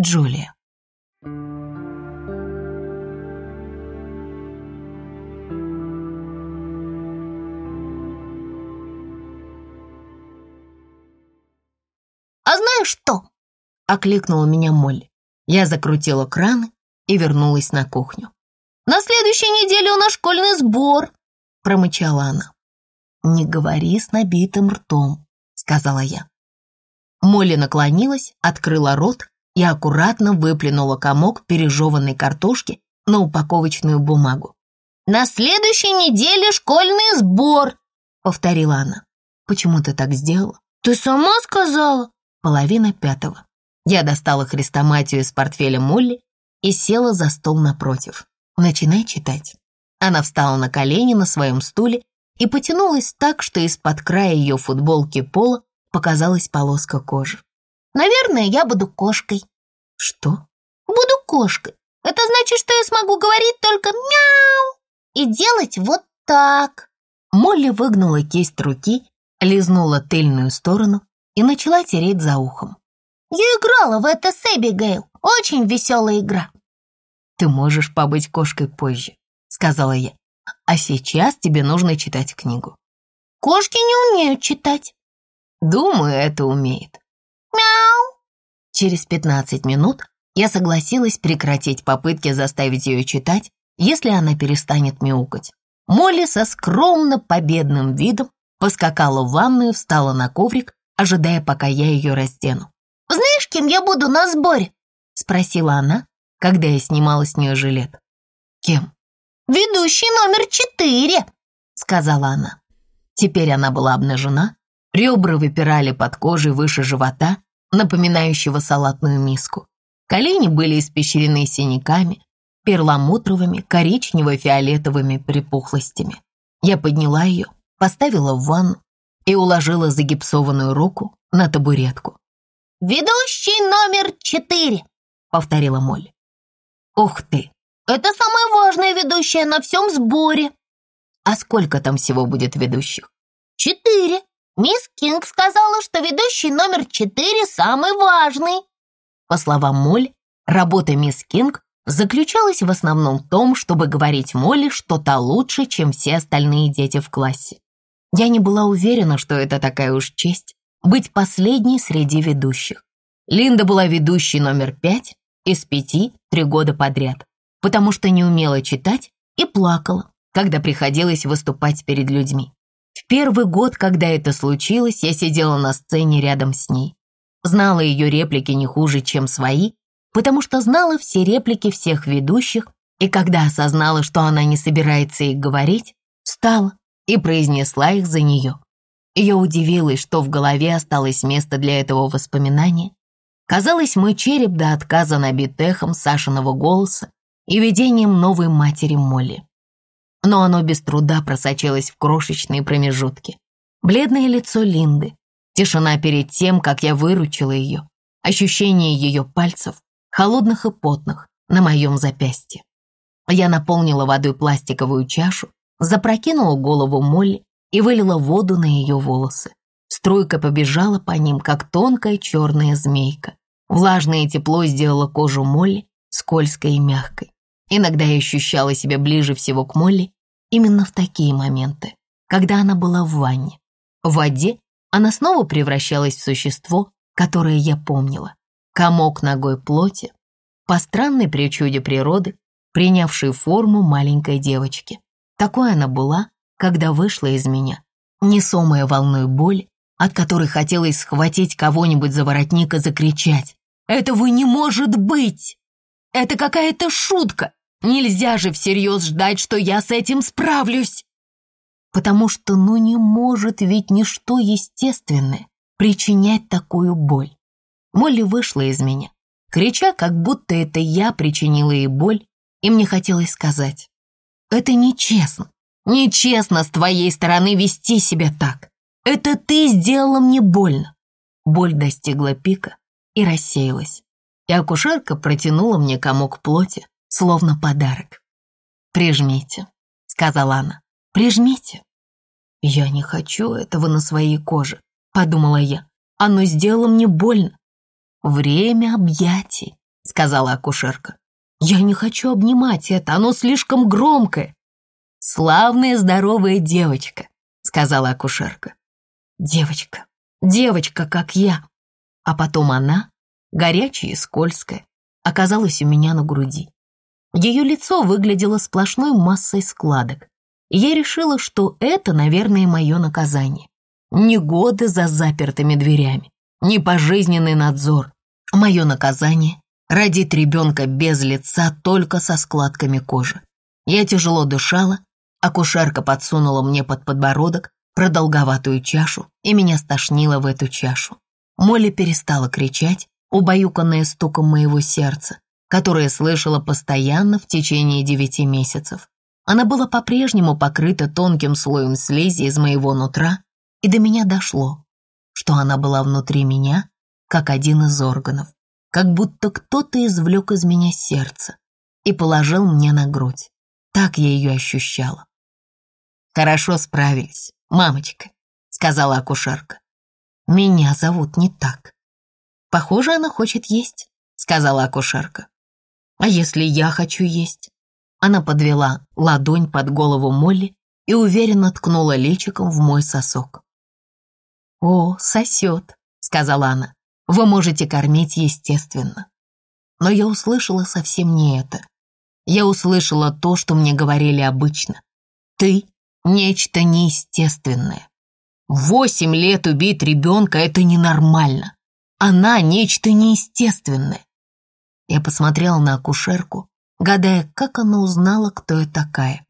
Джулия. «А знаешь что?» — окликнула меня Молли. Я закрутила краны и вернулась на кухню. «На следующей неделе у нас школьный сбор», — промычала она. «Не говори с набитым ртом», — сказала я. Молли наклонилась, открыла рот и аккуратно выплюнула комок пережеванной картошки на упаковочную бумагу. «На следующей неделе школьный сбор», — повторила она. «Почему ты так сделала?» «Ты сама сказала». Половина пятого. Я достала хрестоматию из портфеля Молли и села за стол напротив. «Начинай читать». Она встала на колени на своем стуле и потянулась так, что из-под края ее футболки пола показалась полоска кожи. «Наверное, я буду кошкой». «Что?» «Буду кошкой. Это значит, что я смогу говорить только мяу и делать вот так». Молли выгнула кисть руки, лизнула тыльную сторону и начала тереть за ухом. «Я играла в это с Эбигейл. Очень веселая игра». «Ты можешь побыть кошкой позже», — сказала я. «А сейчас тебе нужно читать книгу». «Кошки не умеют читать». «Думаю, это умеет». «Мяу». Через пятнадцать минут я согласилась прекратить попытки заставить ее читать, если она перестанет мяукать. Молли со скромно победным видом поскакала в ванную, встала на коврик, ожидая, пока я ее раздену. «Знаешь, кем я буду на сборе?» — спросила она, когда я снимала с нее жилет. «Кем?» «Ведущий номер четыре», — сказала она. Теперь она была обнажена, ребра выпирали под кожей выше живота, напоминающего салатную миску. Колени были испещрены синяками, перламутровыми, коричнево-фиолетовыми припухлостями. Я подняла ее, поставила в ванну и уложила загипсованную руку на табуретку. «Ведущий номер четыре», — повторила Молли. «Ух ты! Это самая важная ведущая на всем сборе». «А сколько там всего будет ведущих?» «Четыре. Мисс Кинг сказала, что ведущий номер четыре самый важный». По словам Молли, работа мисс Кинг заключалась в основном в том, чтобы говорить Молли, что та лучше, чем все остальные дети в классе. Я не была уверена, что это такая уж честь быть последней среди ведущих. Линда была ведущей номер пять из пяти три года подряд, потому что не умела читать и плакала, когда приходилось выступать перед людьми. В первый год, когда это случилось, я сидела на сцене рядом с ней. Знала ее реплики не хуже, чем свои, потому что знала все реплики всех ведущих, и когда осознала, что она не собирается их говорить, встала и произнесла их за нее. Я удивилась, что в голове осталось место для этого воспоминания. Казалось, мой череп до отказа набит эхом Сашиного голоса и видением новой матери Молли. Но оно без труда просочилось в крошечные промежутки. Бледное лицо Линды, тишина перед тем, как я выручила ее, ощущение ее пальцев, холодных и потных, на моем запястье. Я наполнила водой пластиковую чашу, запрокинула голову Молли и вылила воду на ее волосы. Струйка побежала по ним, как тонкая черная змейка. Влажное тепло сделало кожу Молли скользкой и мягкой. Иногда я ощущала себя ближе всего к Молли именно в такие моменты, когда она была в ванне. В воде она снова превращалась в существо, которое я помнила. Комок ногой плоти, по странной причуде природы, принявшей форму маленькой девочки. Такой она была, когда вышла из меня, несомая волной боли, от которой хотелось схватить кого-нибудь за воротник и закричать. «Этого не может быть! Это какая-то шутка! Нельзя же всерьез ждать, что я с этим справлюсь!» Потому что ну не может ведь ничто естественное причинять такую боль. Молли вышла из меня, крича, как будто это я причинила ей боль, и мне хотелось сказать, «Это нечестно, нечестно с твоей стороны вести себя так. Это ты сделала мне больно». Боль достигла пика и рассеялась, и акушерка протянула мне комок плоти, словно подарок. «Прижмите», — сказала она, — «прижмите». «Я не хочу этого на своей коже», — подумала я. «Оно сделало мне больно». «Время объятий», сказала акушерка. «Я не хочу обнимать это, оно слишком громкое». «Славная здоровая девочка», — сказала акушерка. «Девочка, девочка, как я». А потом она, горячая и скользкая, оказалась у меня на груди. Ее лицо выглядело сплошной массой складок, я решила, что это, наверное, мое наказание. Не годы за запертыми дверями, не пожизненный надзор. Мое наказание — родить ребенка без лица, только со складками кожи. Я тяжело дышала, акушерка подсунула мне под подбородок продолговатую чашу, и меня стошнило в эту чашу. Молли перестала кричать, убаюканная стуком моего сердца, которое слышала постоянно в течение девяти месяцев. Она была по-прежнему покрыта тонким слоем слизи из моего нутра, и до меня дошло, что она была внутри меня, как один из органов, как будто кто-то извлек из меня сердце и положил мне на грудь. Так я ее ощущала. «Хорошо справились, мамочка», — сказала акушерка. «Меня зовут не так». «Похоже, она хочет есть», — сказала акушерка. «А если я хочу есть?» Она подвела ладонь под голову Молли и уверенно ткнула личиком в мой сосок. «О, сосет», — сказала она. «Вы можете кормить естественно». Но я услышала совсем не это. Я услышала то, что мне говорили обычно. «Ты — нечто неестественное. Восемь лет убить ребенка — это ненормально. Она — нечто неестественное». Я посмотрела на акушерку, гадая, как она узнала, кто я такая.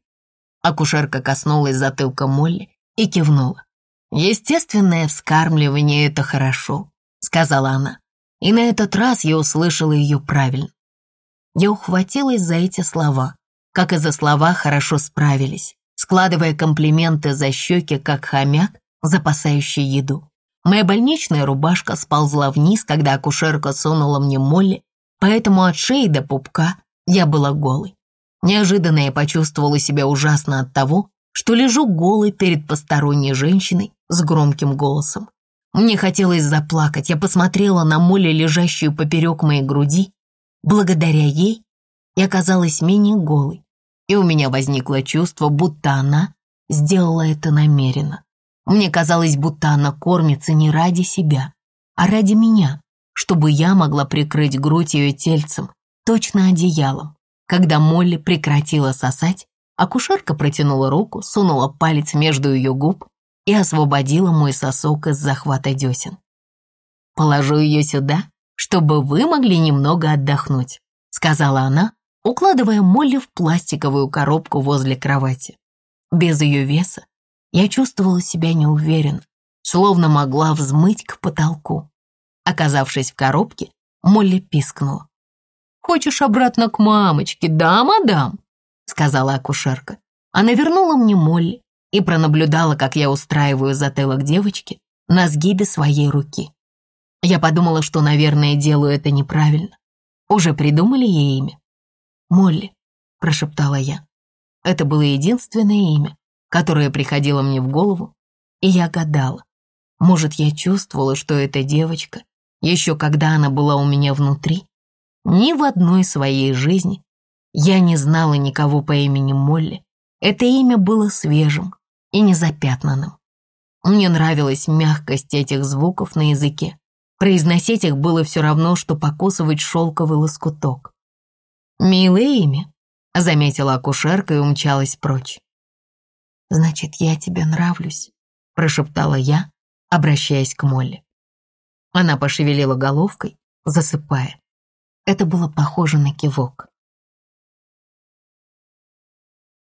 Акушерка коснулась затылка Молли и кивнула. «Естественное вскармливание — это хорошо», — сказала она. И на этот раз я услышала ее правильно. Я ухватилась за эти слова, как и за слова «хорошо справились», складывая комплименты за щеки, как хомяк, запасающий еду. Моя больничная рубашка сползла вниз, когда акушерка сунула мне молли, поэтому от шеи до пупка я была голой. Неожиданно я почувствовала себя ужасно от того, что лежу голой перед посторонней женщиной с громким голосом. Мне хотелось заплакать, я посмотрела на Молли, лежащую поперек моей груди. Благодаря ей я оказалась менее голой, и у меня возникло чувство, будто она сделала это намеренно. Мне казалось, будто она кормится не ради себя, а ради меня, чтобы я могла прикрыть грудь ее тельцем, точно одеялом. Когда Молли прекратила сосать, Акушерка протянула руку, сунула палец между ее губ и освободила мой сосок из захвата десен. «Положу ее сюда, чтобы вы могли немного отдохнуть», сказала она, укладывая Молли в пластиковую коробку возле кровати. Без ее веса я чувствовала себя неуверенно, словно могла взмыть к потолку. Оказавшись в коробке, Молли пискнула. «Хочешь обратно к мамочке, да, мадам?» сказала акушерка. Она вернула мне Молли и пронаблюдала, как я устраиваю затылок девочки на сгибе своей руки. Я подумала, что, наверное, делаю это неправильно. Уже придумали ей имя? «Молли», — прошептала я. Это было единственное имя, которое приходило мне в голову, и я гадала. Может, я чувствовала, что эта девочка, еще когда она была у меня внутри, ни в одной своей жизни я не знала никого по имени Молли. Это имя было свежим и незапятнанным. Мне нравилась мягкость этих звуков на языке. Произносить их было все равно, что покусывать шелковый лоскуток. «Милое имя», — заметила акушерка и умчалась прочь. «Значит, я тебе нравлюсь», — прошептала я, обращаясь к Молли. Она пошевелила головкой, засыпая. Это было похоже на кивок.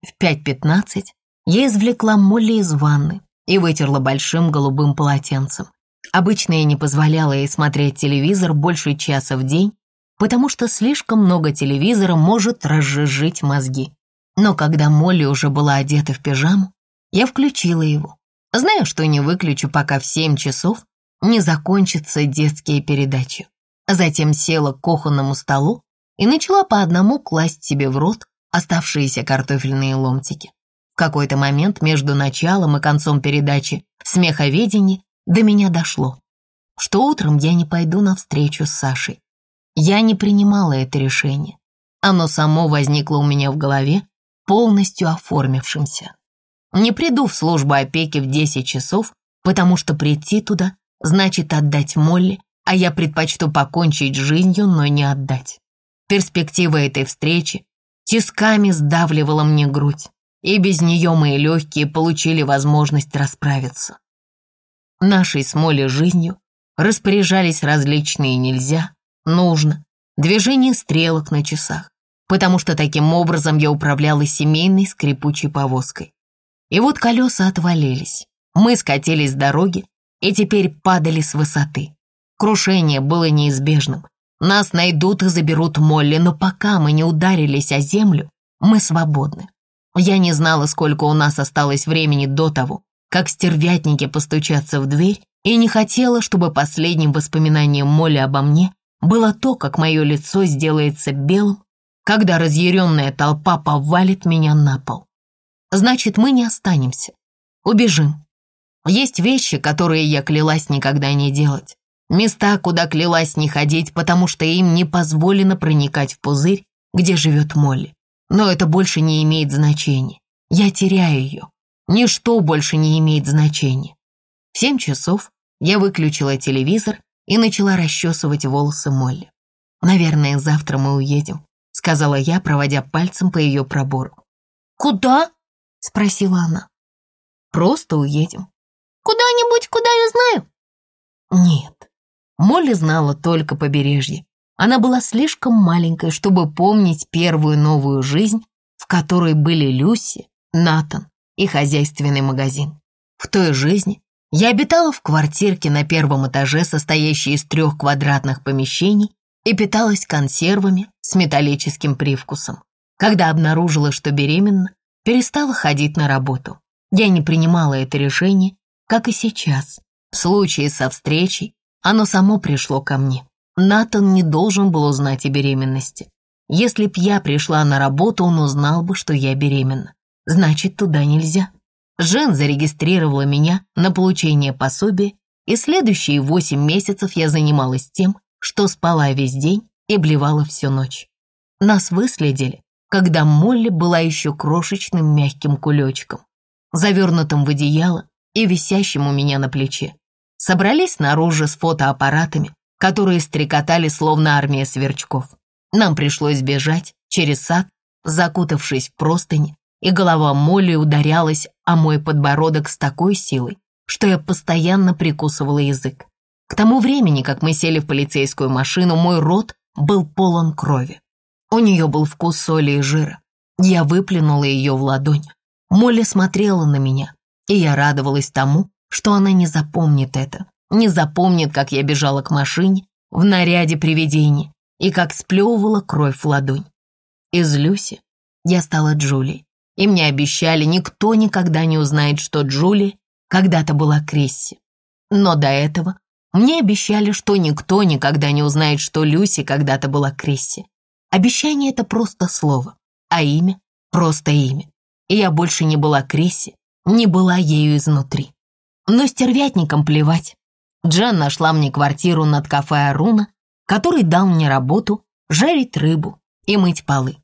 В 5.15 я извлекла Молли из ванны и вытерла большим голубым полотенцем. Обычно я не позволяла ей смотреть телевизор больше часа в день, потому что слишком много телевизора может разжижить мозги. Но когда Молли уже была одета в пижаму, я включила его. Знаю, что не выключу, пока в 7 часов не закончатся детские передачи. Затем села к кухонному столу и начала по одному класть себе в рот оставшиеся картофельные ломтики. В какой-то момент между началом и концом передачи «Смеховедение» до меня дошло, что утром я не пойду на встречу с Сашей. Я не принимала это решение. Оно само возникло у меня в голове, полностью оформившимся. Не приду в службу опеки в 10 часов, потому что прийти туда значит отдать Молли, а я предпочту покончить жизнью, но не отдать. Перспектива этой встречи тисками сдавливала мне грудь, и без нее мои легкие получили возможность расправиться. Нашей с Молли жизнью распоряжались различные нельзя, нужно, движение стрелок на часах, потому что таким образом я управляла семейной скрипучей повозкой. И вот колеса отвалились, мы скатились с дороги и теперь падали с высоты. Крушение было неизбежным. Нас найдут и заберут Молли, но пока мы не ударились о землю, мы свободны. Я не знала, сколько у нас осталось времени до того, как стервятники постучатся в дверь, и не хотела, чтобы последним воспоминанием Молли обо мне было то, как мое лицо сделается белым, когда разъяренная толпа повалит меня на пол. Значит, мы не останемся. Убежим. Есть вещи, которые я клялась никогда не делать. Места, куда клялась не ходить, потому что им не позволено проникать в пузырь, где живет Молли. Но это больше не имеет значения. Я теряю ее. Ничто больше не имеет значения. В семь часов я выключила телевизор и начала расчесывать волосы Молли. «Наверное, завтра мы уедем», — сказала я, проводя пальцем по ее пробору. «Куда?» — спросила она. «Просто уедем». «Куда-нибудь, куда я знаю?» «Нет, Молли знала только побережье. Она была слишком маленькой, чтобы помнить первую новую жизнь, в которой были Люси, Натан и хозяйственный магазин. В той жизни я обитала в квартирке на первом этаже, состоящей из трех квадратных помещений, и питалась консервами с металлическим привкусом. Когда обнаружила, что беременна, перестала ходить на работу. Я не принимала это решение, как и сейчас. В случае со встречей оно само пришло ко мне. Натан не должен был узнать о беременности. Если б я пришла на работу, он узнал бы, что я беременна. Значит, туда нельзя. Жен зарегистрировала меня на получение пособия, и следующие восемь месяцев я занималась тем, что спала весь день и блевала всю ночь. Нас выследили, когда Молли была еще крошечным мягким кулечком, завернутым в одеяло и висящим у меня на плече собрались снаружи с фотоаппаратами, которые стрекотали словно армия сверчков. Нам пришлось бежать через сад, закутавшись в простыни, и голова Молли ударялась о мой подбородок с такой силой, что я постоянно прикусывала язык. К тому времени, как мы сели в полицейскую машину, мой рот был полон крови. У нее был вкус соли и жира. Я выплюнула ее в ладонь. Молли смотрела на меня, и я радовалась тому, что она не запомнит это, не запомнит, как я бежала к машине в наряде привидения и как сплевывала кровь в ладонь. Из Люси я стала Джулией, и мне обещали, никто никогда не узнает, что Джули когда-то была Кресси. Но до этого мне обещали, что никто никогда не узнает, что Люси когда-то была Кресси. Обещание — это просто слово, а имя — просто имя. И я больше не была Кресси, не была ею изнутри. Но стервятникам плевать. Джен нашла мне квартиру над кафе Аруна, который дал мне работу жарить рыбу и мыть полы.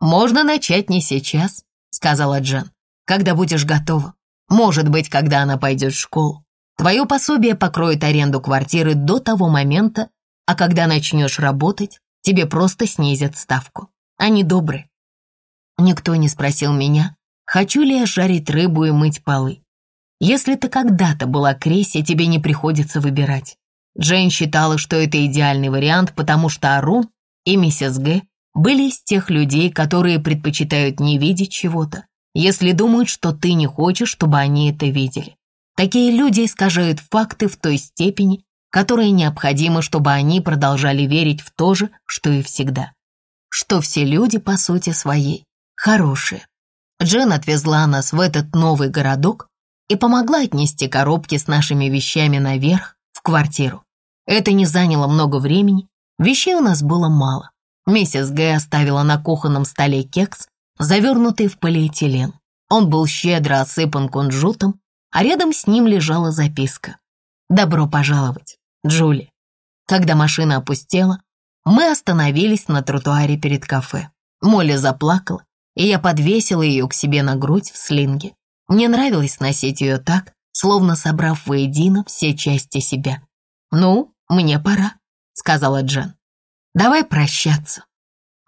«Можно начать не сейчас», — сказала Джен, «когда будешь готова. Может быть, когда она пойдет в школу. Твое пособие покроет аренду квартиры до того момента, а когда начнешь работать, тебе просто снизят ставку. Они добры». Никто не спросил меня, хочу ли я жарить рыбу и мыть полы. Если ты когда-то была Кресси, тебе не приходится выбирать. Джейн считала, что это идеальный вариант, потому что Арун и миссис Г были из тех людей, которые предпочитают не видеть чего-то, если думают, что ты не хочешь, чтобы они это видели. Такие люди искажают факты в той степени, которая необходима, чтобы они продолжали верить в то же, что и всегда. Что все люди, по сути своей, хорошие. Джен отвезла нас в этот новый городок, и помогла отнести коробки с нашими вещами наверх, в квартиру. Это не заняло много времени, вещей у нас было мало. Миссис Г. оставила на кухонном столе кекс, завернутый в полиэтилен. Он был щедро осыпан кунжутом, а рядом с ним лежала записка. «Добро пожаловать, Джули». Когда машина опустела, Мы остановились на тротуаре перед кафе. Молли заплакала, и я подвесила ее к себе на грудь в слинге. Мне нравилось носить ее так, словно собрав воедино все части себя. «Ну, мне пора», — сказала Джен. «Давай прощаться».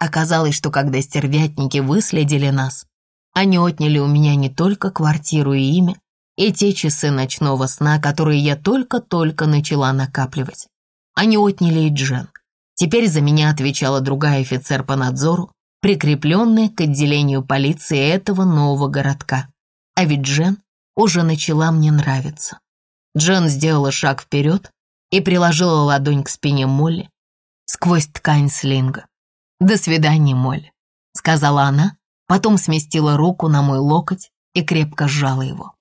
Оказалось, что когда стервятники выследили нас, они отняли у меня не только квартиру и имя, и те часы ночного сна, которые я только-только начала накапливать. Они отняли и Джен. Теперь за меня отвечала другая офицер по надзору, прикрепленная к отделению полиции этого нового городка. А ведь Джен уже начала мне нравиться. Джен сделала шаг вперед и приложила ладонь к спине Молли сквозь ткань слинга. «До свидания, Молли», — сказала она, потом сместила руку на мой локоть и крепко сжала его.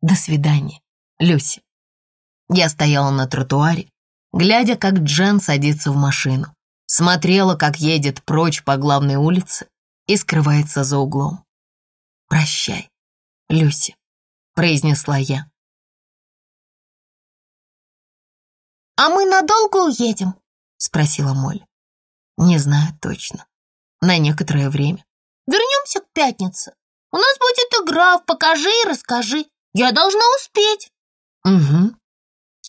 «До свидания, Люси». Я стояла на тротуаре, глядя, как Джен садится в машину, смотрела, как едет прочь по главной улице и скрывается за углом. «Прощай, Люси», — произнесла я. «А мы надолго уедем?» — спросила Моль. «Не знаю точно. На некоторое время. Вернемся к пятнице. У нас будет игра в «Покажи и расскажи». Я должна успеть. Угу.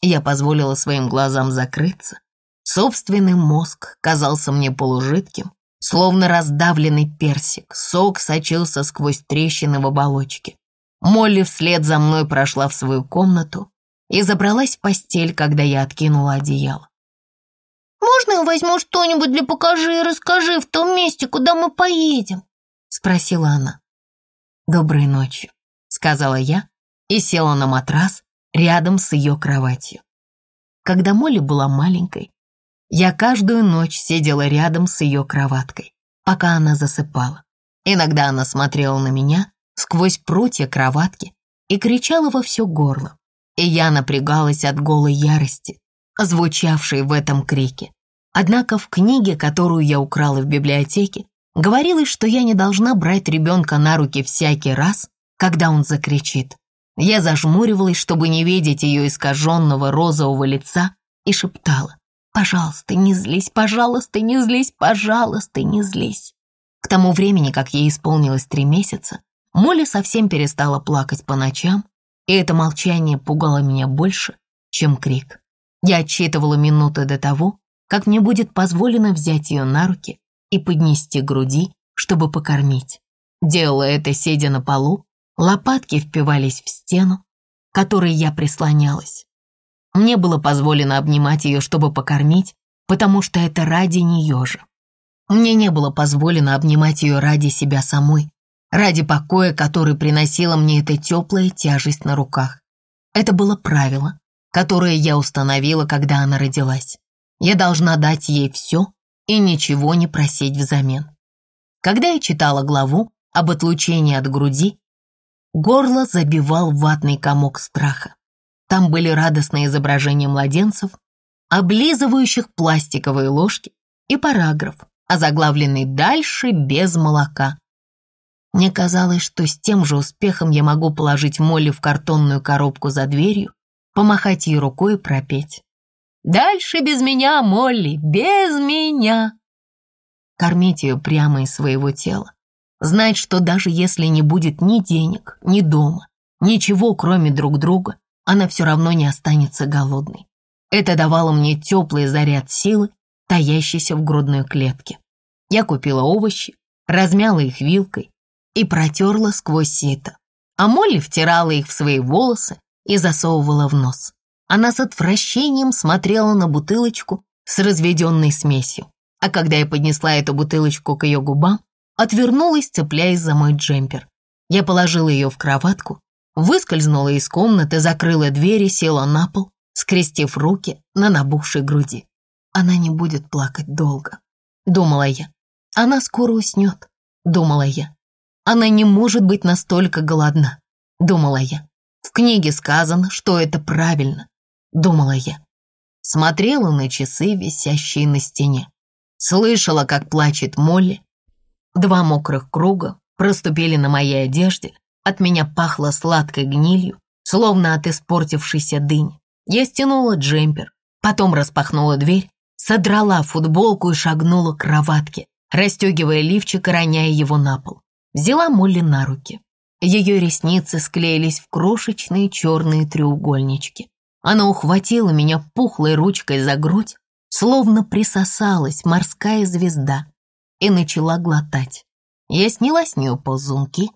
Я позволила своим глазам закрыться. Собственный мозг казался мне полужидким, словно раздавленный персик. Сок сочился сквозь трещины в оболочке. Молли вслед за мной прошла в свою комнату и забралась в постель, когда я откинула одеяло. «Можно я возьму что-нибудь для покажи и расскажи в том месте, куда мы поедем?» — спросила она. «Доброй ночи», — сказала я, и села на матрас рядом с ее кроватью. Когда Молли была маленькой, я каждую ночь сидела рядом с ее кроваткой, пока она засыпала. Иногда она смотрела на меня сквозь прутья кроватки и кричала во все горло, и я напрягалась от голой ярости, звучавшей в этом крике. Однако в книге, которую я украла в библиотеке, говорилось, что я не должна брать ребенка на руки всякий раз, когда он закричит. Я зажмуривалась, чтобы не видеть ее искаженного розового лица, и шептала «Пожалуйста, не злись, пожалуйста, не злись, пожалуйста, не злись». К тому времени, как ей исполнилось три месяца, Молли совсем перестала плакать по ночам, и это молчание пугало меня больше, чем крик. Я отчитывала минуты до того, как мне будет позволено взять ее на руки и поднести к груди, чтобы покормить. Делала это, сидя на полу, Лопатки впивались в стену, которой я прислонялась. Мне было позволено обнимать ее, чтобы покормить, потому что это ради нее же. Мне не было позволено обнимать ее ради себя самой, ради покоя, который приносила мне эта теплая тяжесть на руках. Это было правило, которое я установила, когда она родилась. Я должна дать ей все и ничего не просить взамен. Когда я читала главу об отлучении от груди, Горло забивал ватный комок страха. Там были радостные изображения младенцев, облизывающих пластиковые ложки и параграф, озаглавленный «Дальше без молока». Мне казалось, что с тем же успехом я могу положить Молли в картонную коробку за дверью, помахать ей рукой и пропеть. «Дальше без меня, Молли, без меня!» Кормить ее прямо из своего тела, Знать, что даже если не будет ни денег, ни дома, ничего кроме друг друга, она все равно не останется голодной. Это давало мне теплый заряд силы, таящийся в грудной клетке. Я купила овощи, размяла их вилкой и протерла сквозь сито. А Молли втирала их в свои волосы и засовывала в нос. Она с отвращением смотрела на бутылочку с разведенной смесью. А когда я поднесла эту бутылочку к ее губам, отвернулась, цепляясь за мой джемпер. Я положила ее в кроватку, выскользнула из комнаты, закрыла дверь и села на пол, скрестив руки на набухшей груди. Она не будет плакать долго, думала я. Она скоро уснет, думала я. Она не может быть настолько голодна, думала я. В книге сказано, что это правильно, думала я. Смотрела на часы, висящие на стене. Слышала, как плачет Молли, Два мокрых круга проступили на моей одежде, от меня пахло сладкой гнилью, словно от испортившейся дыни. Я стянула джемпер, потом распахнула дверь, содрала футболку и шагнула к кроватке, расстегивая лифчик и роняя его на пол. Взяла Молли на руки. Ее ресницы склеились в крошечные черные треугольнички. Она ухватила меня пухлой ручкой за грудь, словно присосалась морская звезда, и начала глотать. Я сняла с нее ползунки.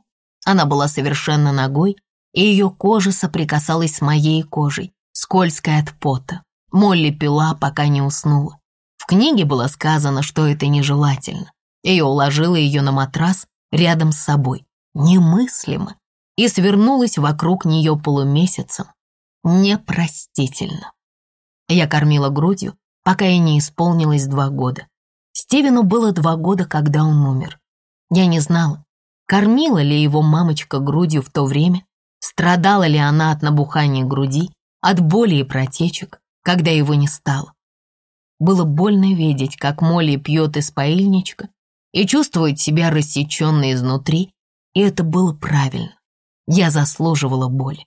Она была совершенно ногой, и ее кожа соприкасалась с моей кожей, скользкой от пота. Молли пила, пока не уснула. В книге было сказано, что это нежелательно. Я уложила ее на матрас рядом с собой. Немыслимо. И свернулась вокруг нее полумесяцем. Непростительно. Я кормила грудью, пока ей не исполнилось два года. Стивену было два года, когда он умер. Я не знала, кормила ли его мамочка грудью в то время, страдала ли она от набухания груди, от боли и протечек, когда его не стало. Было больно видеть, как Молли пьет из паильничка и чувствует себя рассеченной изнутри, и это было правильно. Я заслуживала боли.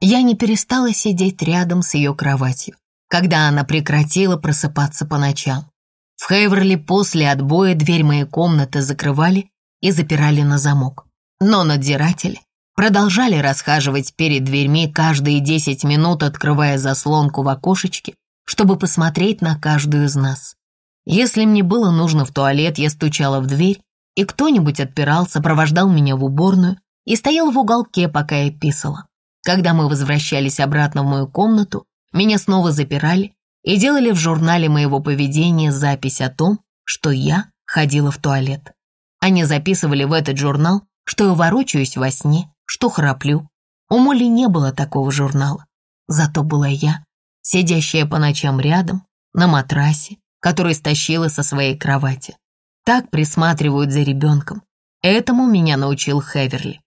Я не перестала сидеть рядом с ее кроватью, когда она прекратила просыпаться по ночам. В Хейверли после отбоя дверь моей комнаты закрывали и запирали на замок. Но надзиратели продолжали расхаживать перед дверьми каждые десять минут, открывая заслонку в окошечке, чтобы посмотреть на каждую из нас. Если мне было нужно в туалет, я стучала в дверь, и кто-нибудь отпирал, сопровождал меня в уборную и стоял в уголке, пока я писала. Когда мы возвращались обратно в мою комнату, меня снова запирали и делали в журнале моего поведения запись о том, что я ходила в туалет. Они записывали в этот журнал, что я ворочаюсь во сне, что храплю. У Молли не было такого журнала. Зато была я, сидящая по ночам рядом, на матрасе, который стащила со своей кровати. Так присматривают за ребенком. Этому меня научил Хеверли.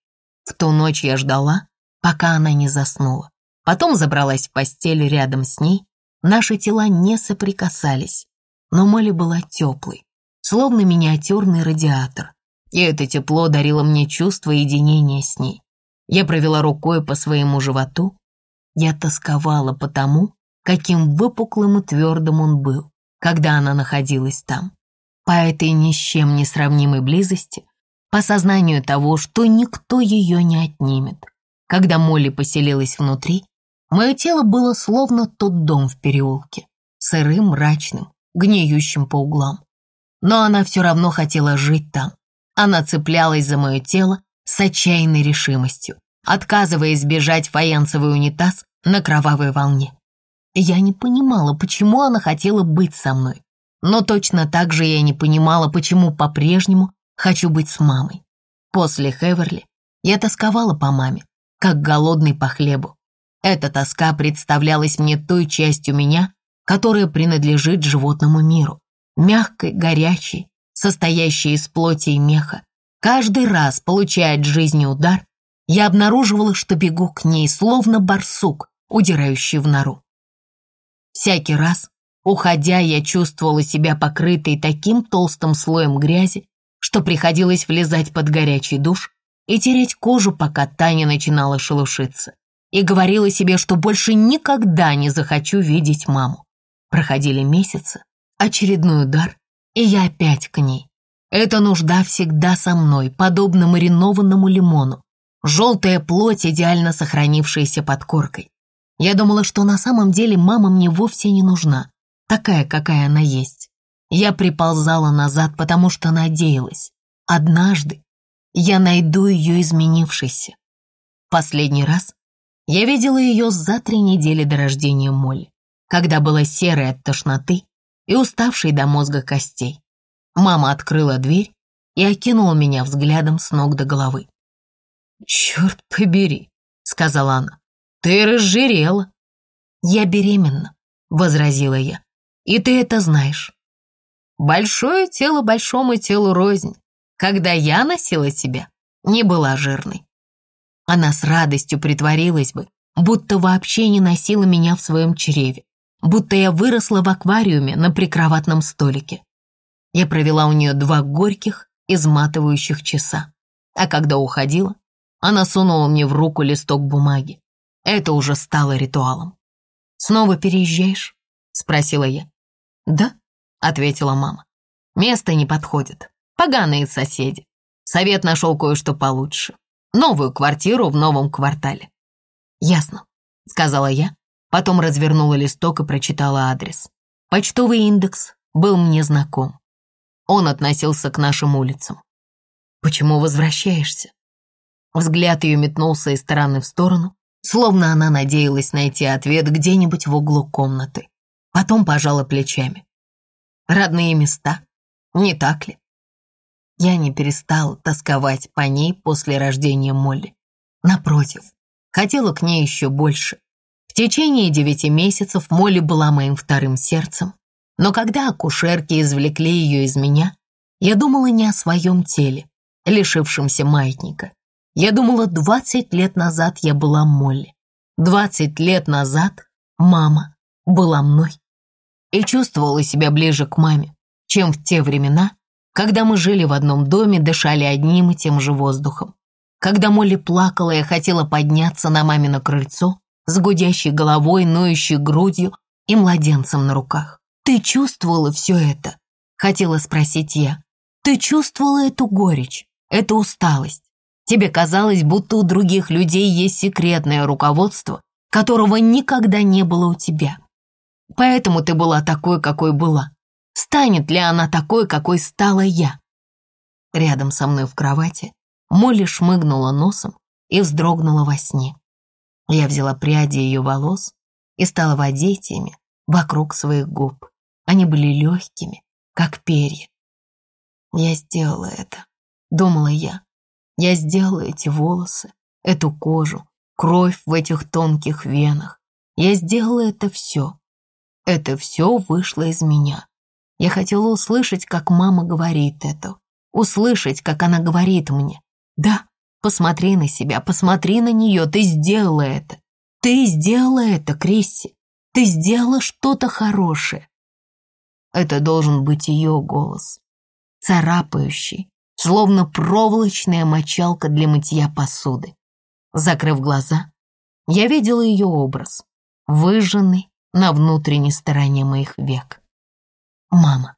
В ту ночь я ждала, пока она не заснула. Потом забралась в постель рядом с ней. Наши тела не соприкасались, но Молли была теплой, словно миниатюрный радиатор. И это тепло дарило мне чувство единения с ней. Я провела рукой по своему животу. Я тосковала по тому, каким выпуклым и твердым он был когда она находилась там. По этой ни с чем не сравнимой близости, по сознанию того, что никто ее не отнимет. Когда Молли поселилась внутри, мое тело было словно тот дом в переулке, сырым, мрачным, гниющим по углам. Но она все равно хотела жить там. Она цеплялась за мое тело с отчаянной решимостью, отказываясь бежать в фаянсовый унитаз на кровавой волне. Я не понимала, почему она хотела быть со мной. Но точно так же я не понимала, почему по-прежнему хочу быть с мамой. После Хеверли я тосковала по маме, как голодный по хлебу. Эта тоска представлялась мне той частью меня, которая принадлежит животному миру, мягкой, горячей, состоящей из плоти и меха. Каждый раз, получая от жизни удар, я обнаруживала, что бегу к ней, словно барсук, удирающий в нору. Всякий раз, уходя, я чувствовала себя покрытой таким толстым слоем грязи, что приходилось влезать под горячий душ и тереть кожу, пока Таня начинала шелушиться, и говорила себе, что больше никогда не захочу видеть маму. Проходили месяцы, очередной удар, и я опять к ней. Эта нужда всегда со мной, подобно маринованному лимону. Желтая плоть, идеально сохранившаяся под коркой. Я думала, что на самом деле мама мне вовсе не нужна, такая, какая она есть. Я приползала назад, потому что надеялась. Однажды я найду ее изменившейся. Последний раз я видела ее за три недели до рождения Молли, когда была серой от тошноты и уставшей до мозга костей. Мама открыла дверь и окинула меня взглядом с ног до головы. «Черт побери», — сказала она, «Ты разжирела». «Я беременна», — возразила я. «И ты это знаешь». «Большое тело большому телу рознь. Когда я носила тебя, не была жирной». Она с радостью притворилась бы, будто вообще не носила меня в своем чреве, будто я выросла в аквариуме на прикроватном столике. Я провела у нее два горьких, изматывающих часа. А когда уходила, она сунула мне в руку листок бумаги. Это уже стало ритуалом. «Снова переезжаешь?» — спросила я. «Да», — ответила мама. «Место не подходит. Поганые соседи. Совет нашел кое-что получше. Новую квартиру в новом квартале». «Ясно», — сказала я, потом развернула листок и прочитала адрес. Почтовый индекс был мне знаком. Он относился к нашим улицам. «Почему возвращаешься?» Взгляд ее метнулся из стороны в сторону, словно она надеялась найти ответ где-нибудь в углу комнаты. Потом пожала плечами. «Родные места, не так ли?» Я не перестала тосковать по ней после рождения Молли. Напротив, хотела к ней еще больше. Течение девяти месяцев Молли была моим вторым сердцем, но когда акушерки извлекли ее из меня, я думала не о своем теле, лишившемся маятника. Я думала, двадцать лет назад я была Молли. Двадцать лет назад мама была мной. И чувствовала себя ближе к маме, чем в те времена, когда мы жили в одном доме, дышали одним и тем же воздухом. Когда Молли плакала, я хотела подняться на мамино крыльцо с гудящей головой, ноющей грудью и младенцем на руках. «Ты чувствовала все это?» — хотела спросить я. «Ты чувствовала эту горечь, эту усталость? Тебе казалось, будто у других людей есть секретное руководство, которого никогда не было у тебя. Поэтому ты была такой, какой была. Станет ли она такой, какой стала я?» Рядом со мной в кровати Молли шмыгнула носом и вздрогнула во сне. Я взяла пряди ее волос и стала водить ими вокруг своих губ. Они были легкими, как перья. Я сделала это, думала я. Я сделала эти волосы, эту кожу, кровь в этих тонких венах. Я сделала это все. Это все вышло из меня. Я хотела услышать, как мама говорит это. Услышать, как она говорит мне. Да, посмотри на себя, посмотри на нее, ты сделала это. Ты сделала это, Крисси. Ты сделала что-то хорошее. Это должен быть ее голос, царапающий, словно проволочная мочалка для мытья посуды. Закрыв глаза, я видела ее образ, выжженный на внутренней стороне моих век. Мама.